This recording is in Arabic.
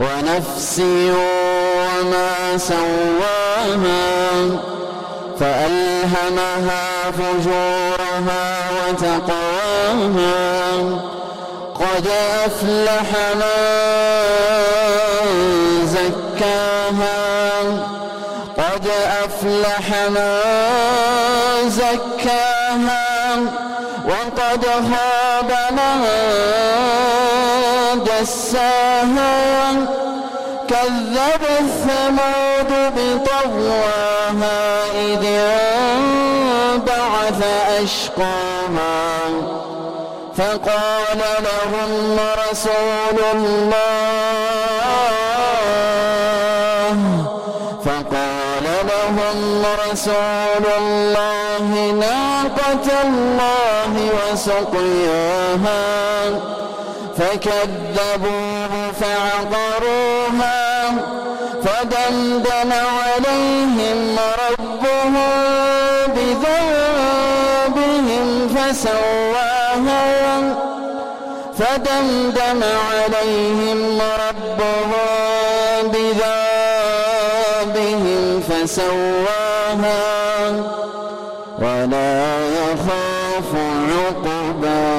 ونفس وما سواها فألهمها فجورها وتقواها قد أفلح من زكاها قد أفلح من زكاها وقد خاب من دساها كذب الثمود بطغواها إذ انبعث أشقاها فقال لهم رسول الله فقال لهم رسول الله ناقة الله وسقياها فكذبوه فعقروها فدندن عليهم ربهم بذنبهم فسواها فدمدم عليهم ربهم بذنبهم فسواها ولا يخاف عقباها